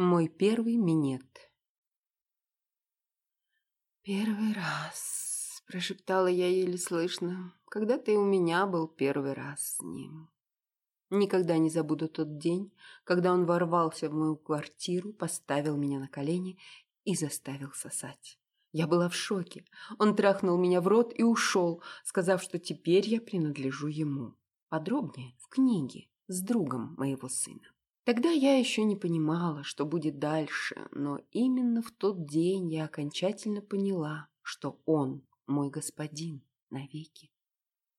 Мой первый минет. «Первый раз», — прошептала я еле слышно, — «когда ты у меня был первый раз с ним». Никогда не забуду тот день, когда он ворвался в мою квартиру, поставил меня на колени и заставил сосать. Я была в шоке. Он трахнул меня в рот и ушел, сказав, что теперь я принадлежу ему. Подробнее в книге с другом моего сына. Тогда я еще не понимала, что будет дальше, но именно в тот день я окончательно поняла, что он мой господин навеки.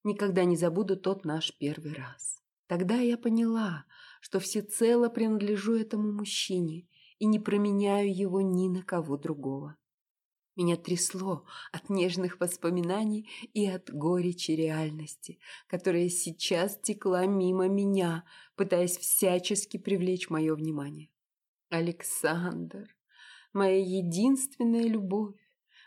Никогда не забуду тот наш первый раз. Тогда я поняла, что всецело принадлежу этому мужчине и не променяю его ни на кого другого. Меня трясло от нежных воспоминаний и от горечи реальности, которая сейчас текла мимо меня, пытаясь всячески привлечь мое внимание. Александр, моя единственная любовь,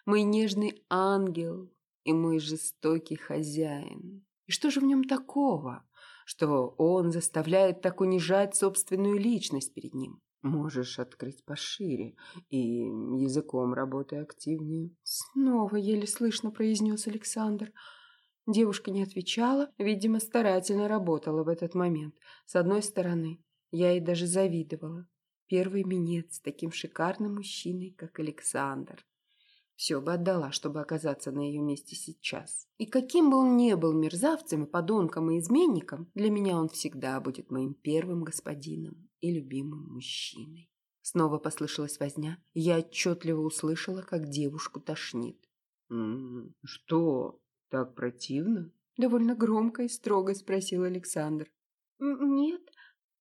мой нежный ангел и мой жестокий хозяин. И что же в нем такого, что он заставляет так унижать собственную личность перед ним? Можешь открыть пошире и языком работай активнее. Снова еле слышно произнес Александр. Девушка не отвечала, видимо, старательно работала в этот момент. С одной стороны, я ей даже завидовала. Первый минет с таким шикарным мужчиной, как Александр. Все бы отдала, чтобы оказаться на ее месте сейчас. И каким бы он ни был мерзавцем подонком и изменником, для меня он всегда будет моим первым господином и любимым мужчиной. Снова послышалась возня, и я отчетливо услышала, как девушку тошнит. «М что так противно?» Довольно громко и строго спросил Александр. «Нет,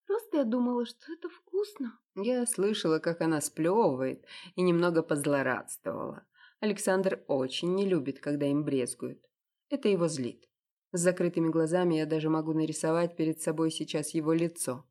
просто я думала, что это вкусно». Я слышала, как она сплевывает, и немного позлорадствовала. Александр очень не любит, когда им брезгуют. Это его злит. С закрытыми глазами я даже могу нарисовать перед собой сейчас его лицо.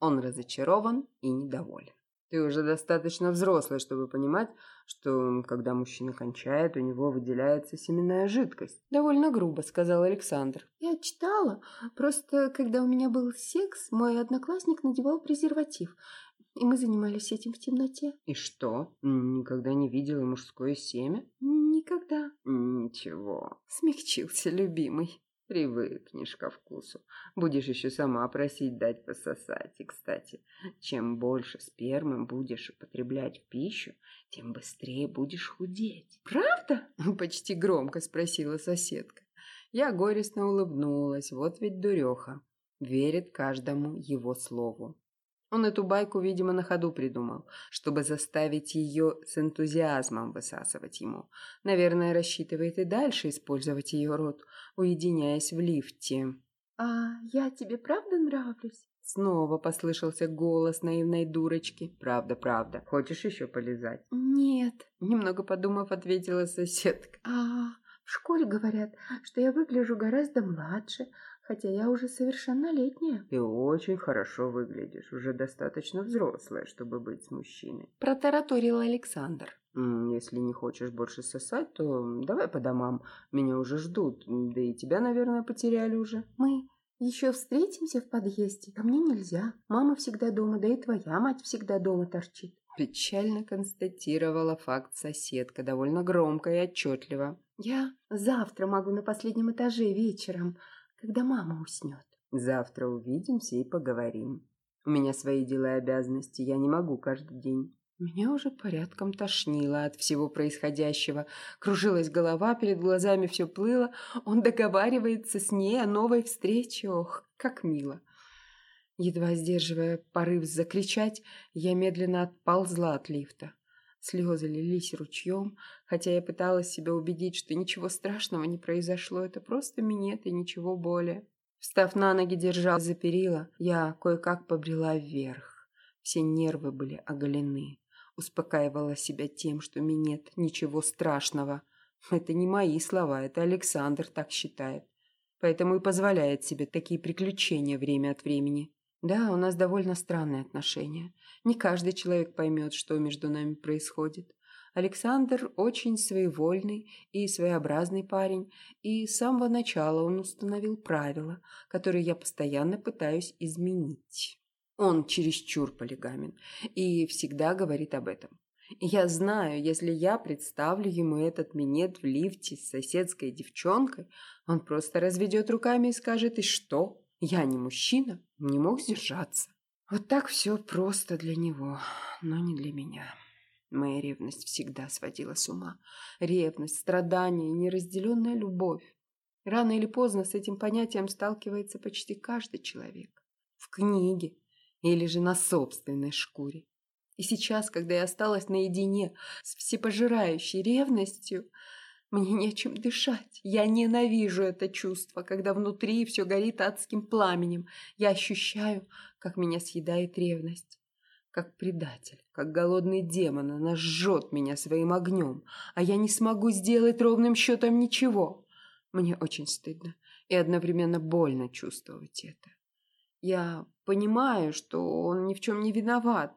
Он разочарован и недоволен. Ты уже достаточно взрослый, чтобы понимать, что когда мужчина кончает, у него выделяется семенная жидкость. Довольно грубо, сказал Александр. Я читала. Просто, когда у меня был секс, мой одноклассник надевал презерватив. И мы занимались этим в темноте. И что? Никогда не видела мужское семя? Никогда. Ничего. Смягчился любимый. Привыкнешь ко вкусу. Будешь еще сама просить дать пососать. И, кстати, чем больше спермы будешь употреблять в пищу, тем быстрее будешь худеть. Правда? Почти громко спросила соседка. Я горестно улыбнулась. Вот ведь дуреха. Верит каждому его слову. Он эту байку, видимо, на ходу придумал, чтобы заставить ее с энтузиазмом высасывать ему. Наверное, рассчитывает и дальше использовать ее рот, уединяясь в лифте. «А я тебе правда нравлюсь?» Снова послышался голос наивной дурочки. «Правда, правда. Хочешь еще полезать?» «Нет», — немного подумав, ответила соседка. «А в школе говорят, что я выгляжу гораздо младше, хотя я уже совершеннолетняя. Ты очень хорошо выглядишь, уже достаточно взрослая, чтобы быть с мужчиной. Протараторил Александр. Если не хочешь больше сосать, то давай по домам, меня уже ждут, да и тебя, наверное, потеряли уже. Мы еще встретимся в подъезде, ко мне нельзя. Мама всегда дома, да и твоя мать всегда дома торчит. Печально констатировала факт соседка, довольно громко и отчетливо. Я завтра могу на последнем этаже вечером, когда мама уснет. Завтра увидимся и поговорим. У меня свои дела и обязанности, я не могу каждый день. Меня уже порядком тошнило от всего происходящего. Кружилась голова, перед глазами все плыло. Он договаривается с ней о новой встрече. Ох, как мило. Едва сдерживая порыв закричать, я медленно отползла от лифта. Слезы лились ручьем, хотя я пыталась себя убедить, что ничего страшного не произошло, это просто минет и ничего более. Встав на ноги, держа за перила, я кое-как побрела вверх. Все нервы были оголены. Успокаивала себя тем, что минет ничего страшного. Это не мои слова, это Александр так считает. Поэтому и позволяет себе такие приключения время от времени. Да, у нас довольно странные отношения. Не каждый человек поймет, что между нами происходит. Александр очень своевольный и своеобразный парень, и с самого начала он установил правила, которые я постоянно пытаюсь изменить. Он чересчур полигамен и всегда говорит об этом. Я знаю, если я представлю ему этот минет в лифте с соседской девчонкой, он просто разведет руками и скажет, и что? Я не мужчина, не мог сдержаться. Вот так все просто для него, но не для меня. Моя ревность всегда сводила с ума. Ревность, страдание, неразделенная любовь. Рано или поздно с этим понятием сталкивается почти каждый человек. В книге или же на собственной шкуре. И сейчас, когда я осталась наедине с всепожирающей ревностью, мне нечем дышать. Я ненавижу это чувство, когда внутри все горит адским пламенем. Я ощущаю, как меня съедает ревность. Как предатель, как голодный демон, она жжет меня своим огнем, а я не смогу сделать ровным счетом ничего. Мне очень стыдно и одновременно больно чувствовать это. Я понимаю, что он ни в чем не виноват,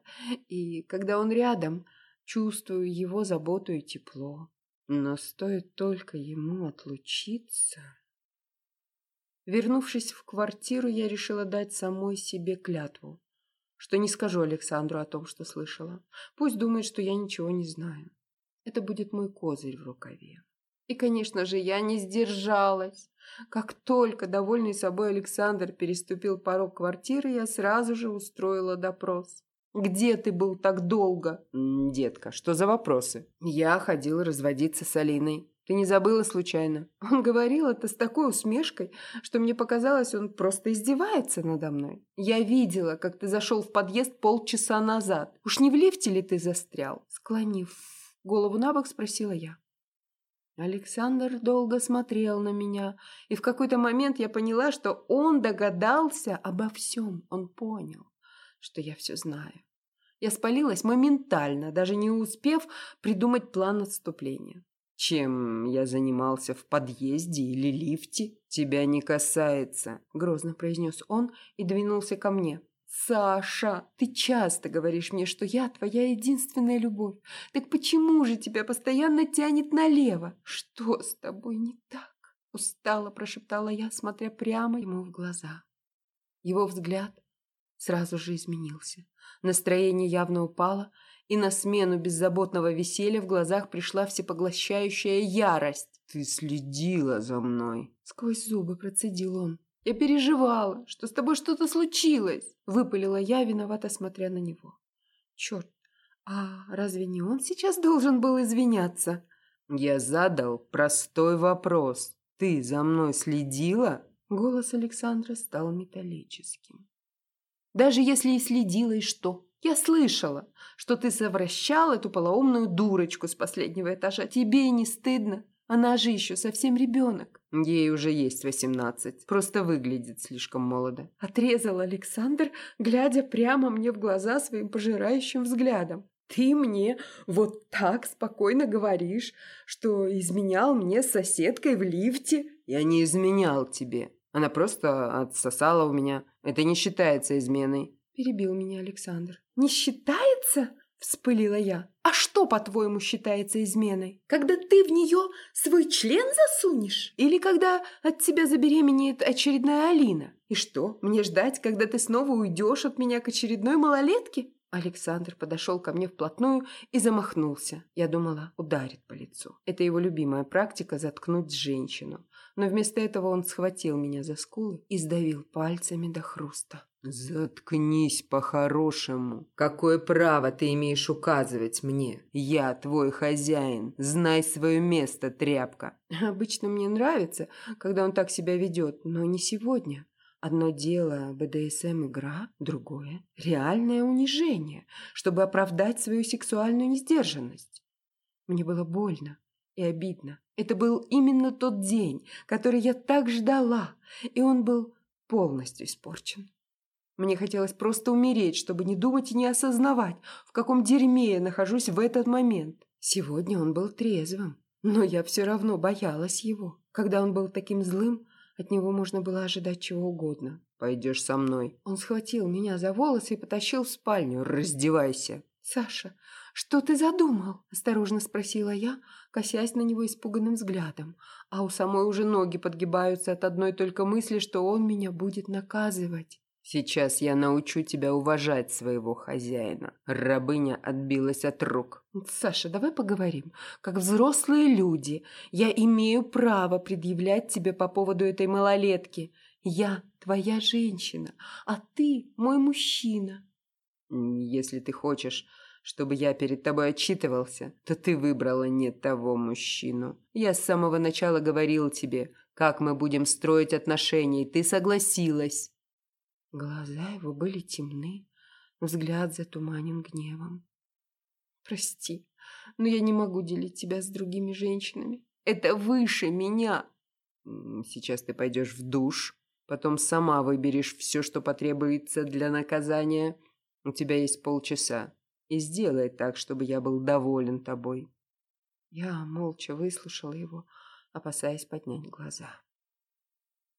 и когда он рядом, чувствую его заботу и тепло. Но стоит только ему отлучиться... Вернувшись в квартиру, я решила дать самой себе клятву, что не скажу Александру о том, что слышала. Пусть думает, что я ничего не знаю. Это будет мой козырь в рукаве. И, конечно же, я не сдержалась. Как только довольный собой Александр переступил порог квартиры, я сразу же устроила допрос. «Где ты был так долго?» «Детка, что за вопросы?» «Я ходил разводиться с Алиной. Ты не забыла случайно?» Он говорил это с такой усмешкой, что мне показалось, он просто издевается надо мной. «Я видела, как ты зашел в подъезд полчаса назад. Уж не в лифте ли ты застрял?» Склонив голову на бок, спросила я. Александр долго смотрел на меня, и в какой-то момент я поняла, что он догадался обо всем, он понял, что я все знаю. Я спалилась моментально, даже не успев придумать план отступления. «Чем я занимался в подъезде или лифте, тебя не касается», — грозно произнес он и двинулся ко мне. «Саша, ты часто говоришь мне, что я твоя единственная любовь. Так почему же тебя постоянно тянет налево? Что с тобой не так?» Устало прошептала я, смотря прямо ему в глаза. Его взгляд сразу же изменился. Настроение явно упало, и на смену беззаботного веселья в глазах пришла всепоглощающая ярость. «Ты следила за мной!» Сквозь зубы процедил он. Я переживала, что с тобой что-то случилось, выпалила я, виновато смотря на него. Черт, а разве не он сейчас должен был извиняться? Я задал простой вопрос. Ты за мной следила? Голос Александра стал металлическим. Даже если и следила, и что? Я слышала, что ты совращал эту полоумную дурочку с последнего этажа. Тебе и не стыдно? Она же еще совсем ребенок. Ей уже есть восемнадцать. Просто выглядит слишком молодо. Отрезал Александр, глядя прямо мне в глаза своим пожирающим взглядом. Ты мне вот так спокойно говоришь, что изменял мне с соседкой в лифте? Я не изменял тебе. Она просто отсосала у меня. Это не считается изменой. Перебил меня Александр. Не считается? Вспылила я. А что, по-твоему, считается изменой? Когда ты в нее свой член засунешь? Или когда от тебя забеременеет очередная Алина? И что, мне ждать, когда ты снова уйдешь от меня к очередной малолетке? Александр подошел ко мне вплотную и замахнулся. Я думала, ударит по лицу. Это его любимая практика – заткнуть женщину. Но вместо этого он схватил меня за скулы и сдавил пальцами до хруста. «Заткнись по-хорошему. Какое право ты имеешь указывать мне? Я твой хозяин. Знай свое место, тряпка». Обычно мне нравится, когда он так себя ведет, но не сегодня. Одно дело БДСМ-игра, другое – реальное унижение, чтобы оправдать свою сексуальную несдержанность. Мне было больно и обидно. Это был именно тот день, который я так ждала, и он был полностью испорчен. Мне хотелось просто умереть, чтобы не думать и не осознавать, в каком дерьме я нахожусь в этот момент. Сегодня он был трезвым, но я все равно боялась его. Когда он был таким злым, от него можно было ожидать чего угодно. «Пойдешь со мной». Он схватил меня за волосы и потащил в спальню. «Раздевайся». «Саша, что ты задумал?» – осторожно спросила я, косясь на него испуганным взглядом. А у самой уже ноги подгибаются от одной только мысли, что он меня будет наказывать. Сейчас я научу тебя уважать своего хозяина. Рабыня отбилась от рук. Саша, давай поговорим. Как взрослые люди, я имею право предъявлять тебе по поводу этой малолетки. Я твоя женщина, а ты мой мужчина. Если ты хочешь, чтобы я перед тобой отчитывался, то ты выбрала не того мужчину. Я с самого начала говорил тебе, как мы будем строить отношения, и ты согласилась. Глаза его были темны, взгляд затуманен гневом. «Прости, но я не могу делить тебя с другими женщинами. Это выше меня!» «Сейчас ты пойдешь в душ, потом сама выберешь все, что потребуется для наказания. У тебя есть полчаса. И сделай так, чтобы я был доволен тобой». Я молча выслушала его, опасаясь поднять глаза.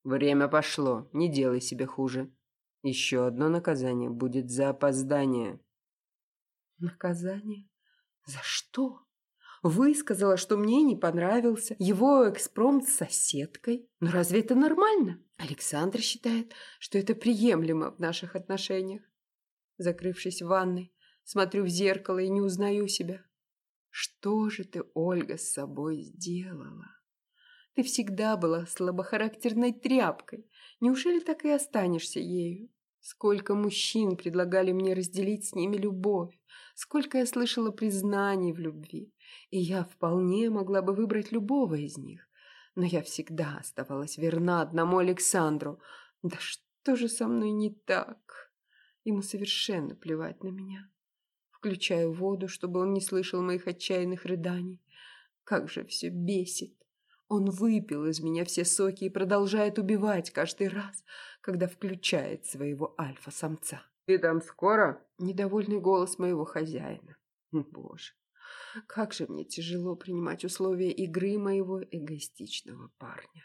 «Время пошло, не делай себе хуже. Еще одно наказание будет за опоздание. Наказание? За что? Высказала, что мне не понравился его экспромт с соседкой. Но разве это нормально? Александр считает, что это приемлемо в наших отношениях. Закрывшись в ванной, смотрю в зеркало и не узнаю себя. Что же ты, Ольга, с собой сделала? Ты всегда была слабохарактерной тряпкой. Неужели так и останешься ею? Сколько мужчин предлагали мне разделить с ними любовь, сколько я слышала признаний в любви, и я вполне могла бы выбрать любого из них. Но я всегда оставалась верна одному Александру. Да что же со мной не так? Ему совершенно плевать на меня. Включаю воду, чтобы он не слышал моих отчаянных рыданий. Как же все бесит. Он выпил из меня все соки и продолжает убивать каждый раз, когда включает своего альфа-самца. «Ты там скоро?» Недовольный голос моего хозяина. Боже, как же мне тяжело принимать условия игры моего эгоистичного парня.